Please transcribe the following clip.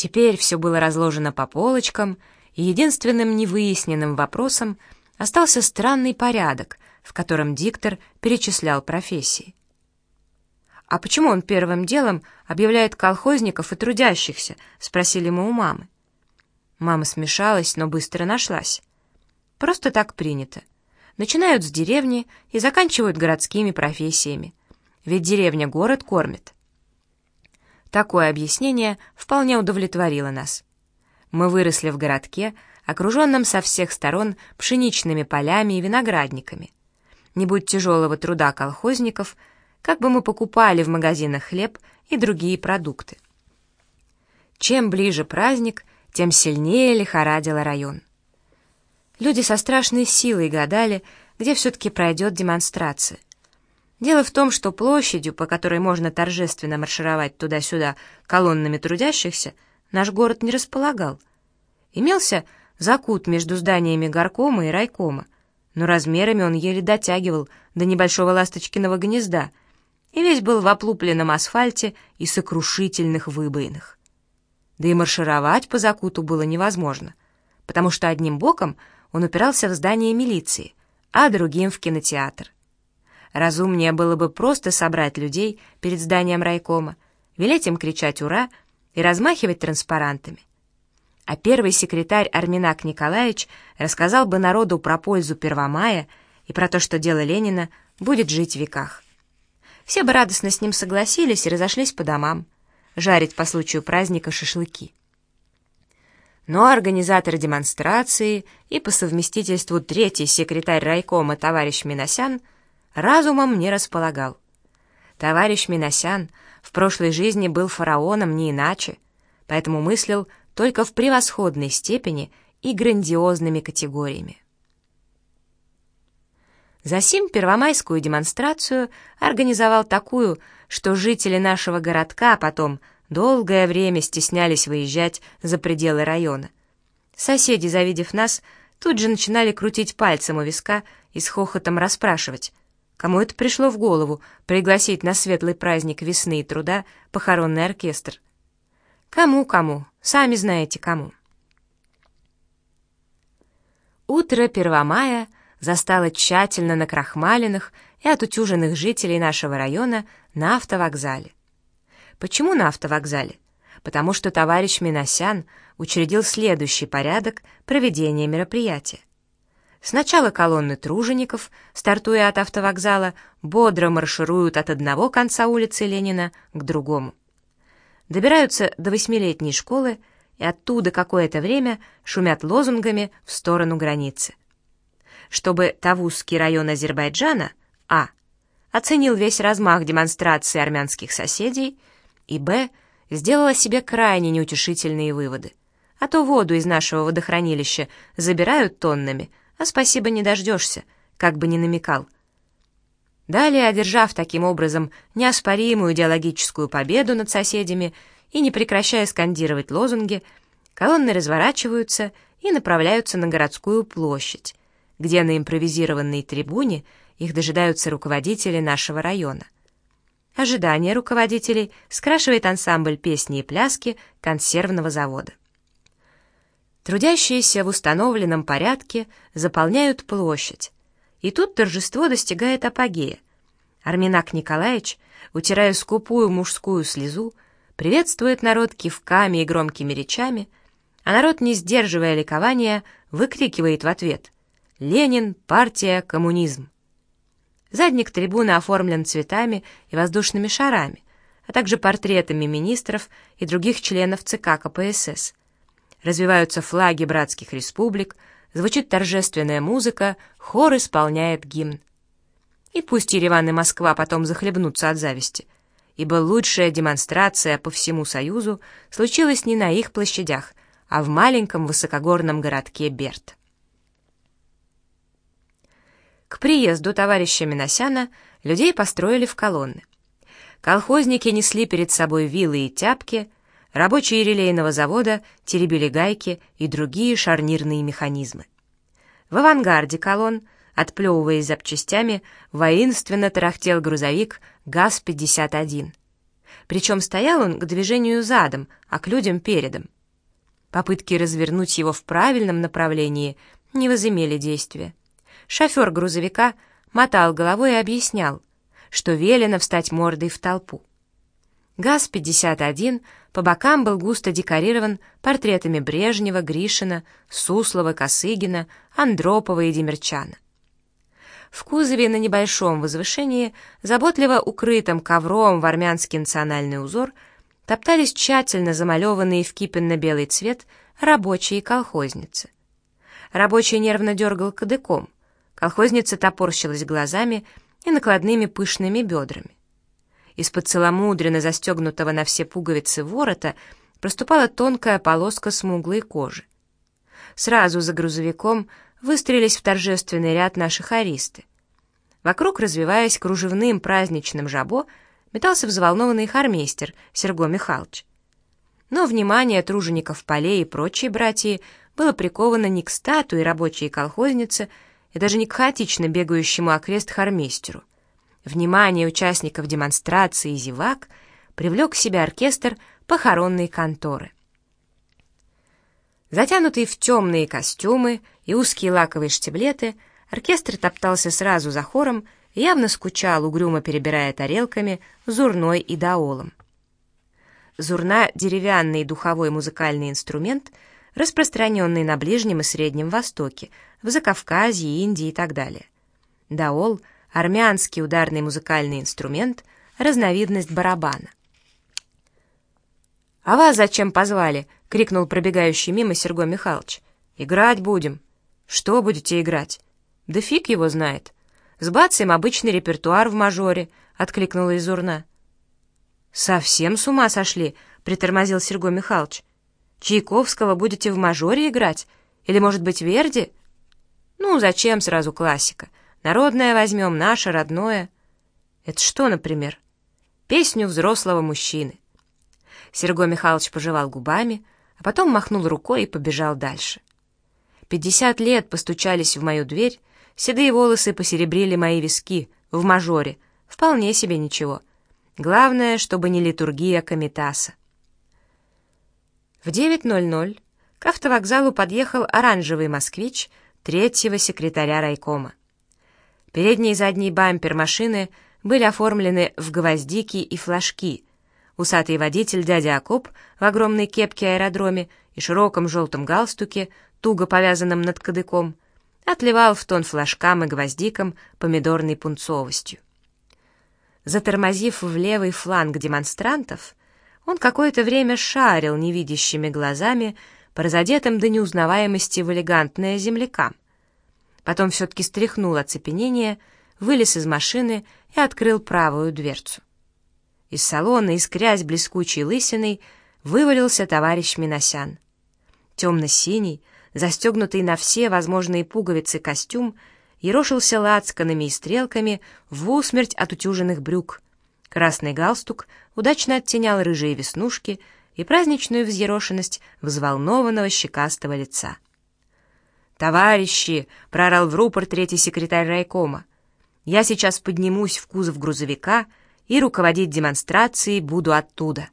Теперь все было разложено по полочкам, и единственным невыясненным вопросом остался странный порядок, в котором диктор перечислял профессии. «А почему он первым делом объявляет колхозников и трудящихся?» — спросили мы у мамы. Мама смешалась, но быстро нашлась. «Просто так принято. Начинают с деревни и заканчивают городскими профессиями. Ведь деревня город кормит». Такое объяснение вполне удовлетворило нас. Мы выросли в городке, окруженном со всех сторон пшеничными полями и виноградниками. Не будь тяжелого труда колхозников, как бы мы покупали в магазинах хлеб и другие продукты. Чем ближе праздник, тем сильнее лихорадил район. Люди со страшной силой гадали, где все-таки пройдет демонстрация. Дело в том, что площадью, по которой можно торжественно маршировать туда-сюда колоннами трудящихся, наш город не располагал. Имелся закут между зданиями горкома и райкома, но размерами он еле дотягивал до небольшого ласточкиного гнезда и весь был в оплупленном асфальте и сокрушительных выбоинах. Да и маршировать по закуту было невозможно, потому что одним боком он упирался в здание милиции, а другим в кинотеатр. Разумнее было бы просто собрать людей перед зданием райкома, велеть им кричать «Ура!» и размахивать транспарантами. А первый секретарь Арминак Николаевич рассказал бы народу про пользу Первомая и про то, что дело Ленина будет жить в веках. Все бы радостно с ним согласились и разошлись по домам, жарить по случаю праздника шашлыки. Но организатор демонстрации и по совместительству третий секретарь райкома товарищ Миносян – разумом не располагал. Товарищ Миносян в прошлой жизни был фараоном не иначе, поэтому мыслил только в превосходной степени и грандиозными категориями. Засим первомайскую демонстрацию организовал такую, что жители нашего городка потом долгое время стеснялись выезжать за пределы района. Соседи, завидев нас, тут же начинали крутить пальцем у виска и с хохотом расспрашивать, Кому это пришло в голову пригласить на светлый праздник весны и труда похоронный оркестр? Кому-кому, сами знаете кому. Утро 1 мая застало тщательно накрахмаленных и отутюженных жителей нашего района на автовокзале. Почему на автовокзале? Потому что товарищ Миносян учредил следующий порядок проведения мероприятия. Сначала колонны тружеников, стартуя от автовокзала, бодро маршируют от одного конца улицы Ленина к другому. Добираются до восьмилетней школы и оттуда какое-то время шумят лозунгами в сторону границы. Чтобы Тавузский район Азербайджана, а. оценил весь размах демонстрации армянских соседей, и б. сделал о себе крайне неутешительные выводы. А то воду из нашего водохранилища забирают тоннами, а спасибо не дождешься, как бы ни намекал. Далее, одержав таким образом неоспоримую идеологическую победу над соседями и не прекращая скандировать лозунги, колонны разворачиваются и направляются на городскую площадь, где на импровизированной трибуне их дожидаются руководители нашего района. Ожидание руководителей скрашивает ансамбль песни и пляски консервного завода. Трудящиеся в установленном порядке заполняют площадь. И тут торжество достигает апогея. Арминак Николаевич, утирая скупую мужскую слезу, приветствует народ кивками и громкими речами, а народ, не сдерживая ликования, выкрикивает в ответ «Ленин, партия, коммунизм». Задник трибуны оформлен цветами и воздушными шарами, а также портретами министров и других членов ЦК КПСС развиваются флаги братских республик, звучит торжественная музыка, хор исполняет гимн. И пусть Ереван и Москва потом захлебнутся от зависти, ибо лучшая демонстрация по всему Союзу случилась не на их площадях, а в маленьком высокогорном городке Берт. К приезду товарища Миносяна людей построили в колонны. Колхозники несли перед собой вилы и тяпки — Рабочие релейного завода теребили гайки и другие шарнирные механизмы. В авангарде колонн, отплевываясь запчастями, воинственно тарахтел грузовик ГАЗ-51. Причем стоял он к движению задом, а к людям передом. Попытки развернуть его в правильном направлении не возымели действия. Шофер грузовика мотал головой и объяснял, что велено встать мордой в толпу. ГАЗ-51 по бокам был густо декорирован портретами Брежнева, Гришина, Суслова, Косыгина, Андропова и Демерчана. В кузове на небольшом возвышении, заботливо укрытым ковром в армянский национальный узор, топтались тщательно замалеванные в кипенно-белый цвет рабочие колхозницы. Рабочий нервно дергал кадыком, колхозница топорщилась глазами и накладными пышными бедрами. Из-под целомудренно застегнутого на все пуговицы ворота проступала тонкая полоска смуглой кожи. Сразу за грузовиком выстроились в торжественный ряд наши хористы. Вокруг, развиваясь кружевным праздничным жабо, метался взволнованный хормейстер Серго Михайлович. Но внимание тружеников полей и прочей братьи было приковано не к статуе рабочей колхозницы и даже не к хаотично бегающему окрест хормейстеру. Внимание участников демонстрации и зевак привлек к себе оркестр похоронной конторы. Затянутый в темные костюмы и узкие лаковые штиблеты, оркестр топтался сразу за хором явно скучал, угрюмо перебирая тарелками, зурной и даолом. Зурна — деревянный духовой музыкальный инструмент, распространенный на Ближнем и Среднем Востоке, в Закавказье, Индии и так далее. Даол — армянский ударный музыкальный инструмент, разновидность барабана. «А вас зачем позвали?» — крикнул пробегающий мимо Серго Михайлович. «Играть будем». «Что будете играть?» «Да фиг его знает». «Сбацаем обычный репертуар в мажоре», — откликнула Изурна. «Совсем с ума сошли?» — притормозил Серго Михайлович. «Чайковского будете в мажоре играть? Или, может быть, Верди?» «Ну, зачем сразу классика? Народное возьмем, наше, родное. Это что, например? Песню взрослого мужчины. Серго Михайлович пожевал губами, а потом махнул рукой и побежал дальше. Пятьдесят лет постучались в мою дверь, седые волосы посеребрили мои виски в мажоре. Вполне себе ничего. Главное, чтобы не литургия комитаса. В 9.00 к автовокзалу подъехал оранжевый москвич третьего секретаря райкома. Передний и задний бампер машины были оформлены в гвоздики и флажки. Усатый водитель дядя Акоп в огромной кепке аэродроме и широком желтом галстуке, туго повязанном над кадыком, отливал в тон флажкам и гвоздикам помидорной пунцовостью. Затормозив в левый фланг демонстрантов, он какое-то время шарил невидящими глазами по разодетым до неузнаваемости в элегантное землякам. Потом все-таки стряхнул оцепенение, вылез из машины и открыл правую дверцу. Из салона, искрясь блескучей лысиной, вывалился товарищ Миносян. Темно-синий, застегнутый на все возможные пуговицы костюм, ерошился лацканами и стрелками в усмерть от утюженных брюк. Красный галстук удачно оттенял рыжие веснушки и праздничную взъерошенность взволнованного щекастого лица. «Товарищи!» — прорал в рупор третий секретарь райкома. «Я сейчас поднимусь в кузов грузовика и руководить демонстрацией буду оттуда».